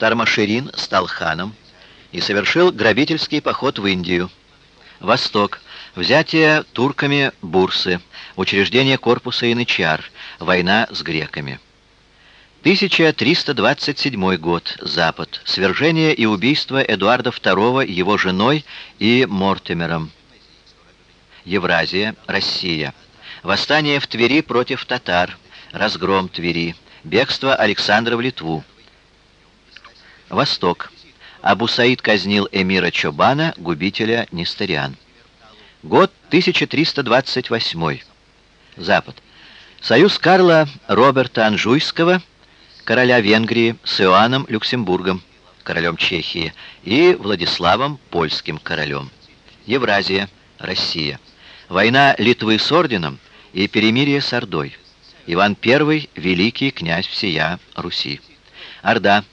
Тармаширин стал ханом и совершил грабительский поход в Индию. Восток. Взятие турками Бурсы, учреждение корпуса Янычар, война с греками. 1327 год. Запад. Свержение и убийство Эдуарда II его женой и Мортимером. Евразия. Россия. Восстание в Твери против татар. Разгром Твери. Бегство Александра в Литву. Восток. Абу Саид казнил эмира Чобана, губителя Нестариан. Год 1328. Запад. Союз Карла Роберта Анжуйского, короля Венгрии, с Иоанном Люксембургом, королем Чехии, и Владиславом, польским королем. Евразия, Россия. Война Литвы с орденом и перемирие с Ордой. Иван I – великий князь всея Руси. Орда.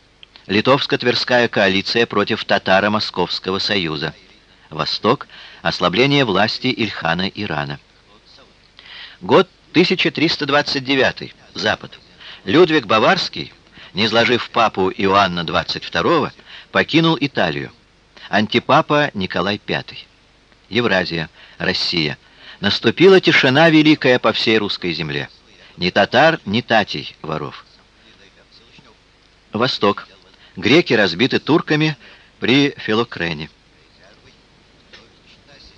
Литовско-Тверская коалиция против Татаро-Московского союза. Восток. Ослабление власти Ильхана Ирана. Год 1329. Запад. Людвиг Баварский, не изложив папу Иоанна XXII, покинул Италию. Антипапа Николай V. Евразия, Россия. Наступила тишина великая по всей русской земле. Ни татар, ни татей воров. Восток. Греки разбиты турками при Филокрене.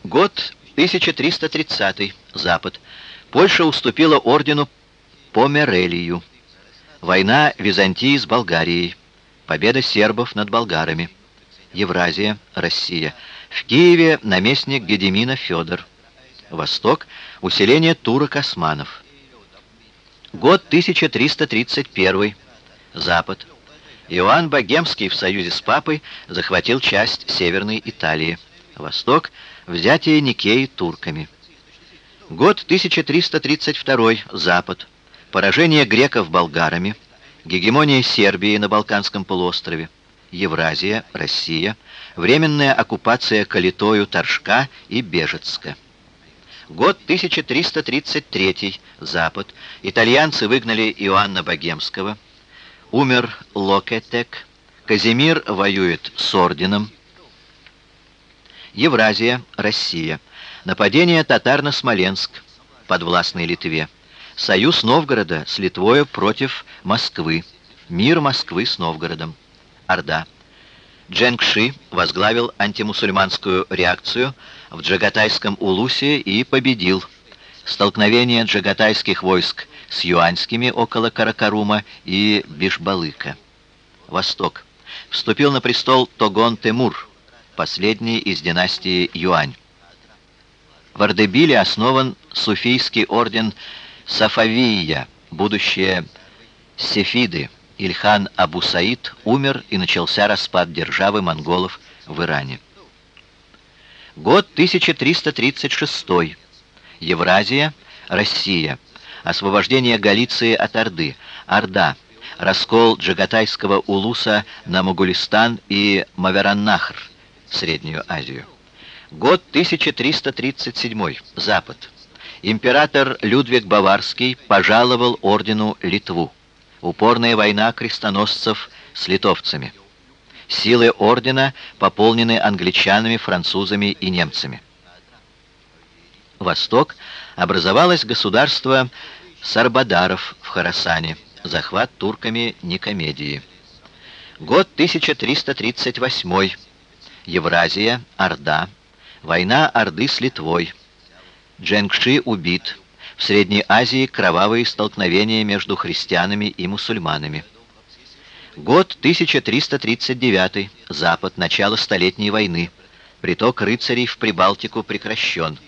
Год 1330. Запад. Польша уступила ордену Померелию. Война Византии с Болгарией. Победа сербов над болгарами. Евразия, Россия. В Киеве наместник Гедемина Федор. Восток. Усиление турок-османов. Год 1331. Запад. Иоанн Богемский в союзе с папой захватил часть Северной Италии. Восток – взятие Никеи турками. Год 1332. Запад. Поражение греков болгарами. Гегемония Сербии на Балканском полуострове. Евразия, Россия. Временная оккупация Калитою, Торжка и Бежецка. Год 1333. Запад. Итальянцы выгнали Иоанна Богемского. Умер Локетек. Казимир воюет с орденом. Евразия, Россия. Нападение татар на Смоленск, подвластной Литве. Союз Новгорода с Литвою против Москвы. Мир Москвы с Новгородом. Орда. Дженгши возглавил антимусульманскую реакцию в Джагатайском Улусе и победил. Столкновение джагатайских войск с юаньскими около Каракарума и Бишбалыка. Восток. Вступил на престол Тогон Темур, последний из династии Юань. В Ардебиле основан суфийский орден Сафавия, будущее Сефиды. Ильхан Абу Саид умер и начался распад державы монголов в Иране. Год 1336. Евразия, Россия. Освобождение Галиции от Орды. Орда. Раскол Джагатайского улуса на Могулистан и Мавераннахр, Среднюю Азию. Год 1337. Запад. Император Людвиг Баварский пожаловал ордену Литву. Упорная война крестоносцев с литовцами. Силы ордена пополнены англичанами, французами и немцами. Восток образовалось государство Сарбадаров в Харасане, захват турками Никомедии. Год 1338. Евразия, Орда. Война Орды с Литвой. Дженгши убит. В Средней Азии кровавые столкновения между христианами и мусульманами. Год 1339. Запад. Начало Столетней войны. Приток рыцарей в Прибалтику прекращен.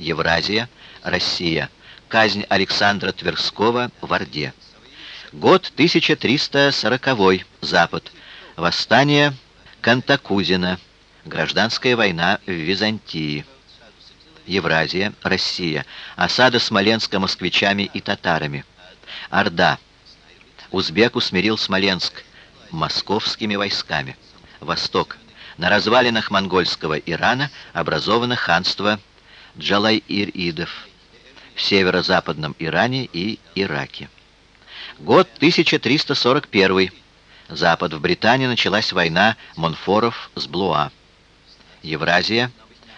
Евразия. Россия. Казнь Александра Тверского в Орде. Год 1340. Запад. Восстание Кантакузина. Гражданская война в Византии. Евразия, Россия. Осада Смоленска москвичами и татарами. Орда. Узбек усмирил Смоленск московскими войсками. Восток. На развалинах монгольского Ирана образовано ханство Джалай-Ир-Идов в северо-западном Иране и Ираке. Год 1341. Запад. В Британии началась война Монфоров с Блуа. Евразия.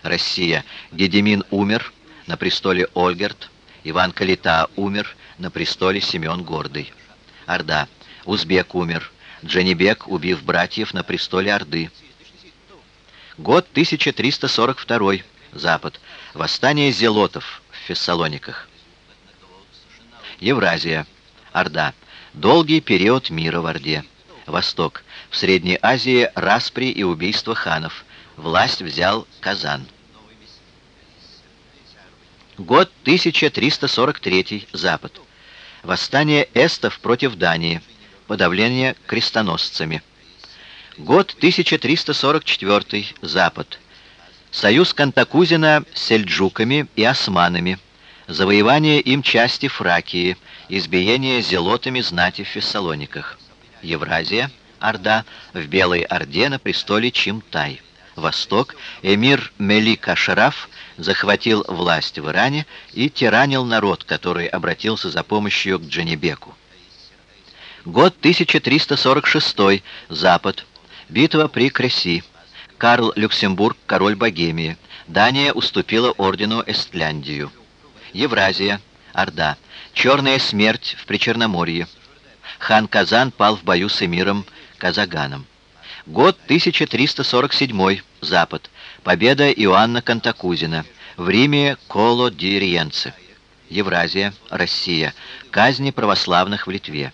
Россия. Гедемин умер, на престоле Ольгерт. Иван Калита умер, на престоле Семен Гордый. Орда. Узбек умер. Джанибек, убив братьев, на престоле Орды. Год 1342. Запад. Восстание зелотов в Фессалониках. Евразия. Орда. Долгий период мира в Орде. Восток. В Средней Азии распри и убийства ханов. Власть взял Казан. Год 1343. Запад. Восстание эстов против Дании. Подавление крестоносцами. Год 1344. Запад. Союз Кантакузина с сельджуками и османами. Завоевание им части Фракии. Избиение зелотами знати в Фессалониках. Евразия. Орда. В Белой Орде на престоле Чимтай. Восток. Эмир Мелик Ашраф захватил власть в Иране и тиранил народ, который обратился за помощью к Джанибеку. Год 1346. Запад. Битва при Креси. Карл Люксембург, король Богемии. Дания уступила ордену Эстляндию. Евразия. Орда. Черная смерть в Причерноморье. Хан Казан пал в бою с эмиром Казаганом. Год 1347. Запад. Победа Иоанна Кантакузина. В Риме Коло ди Риенце. Евразия. Россия. Казни православных в Литве.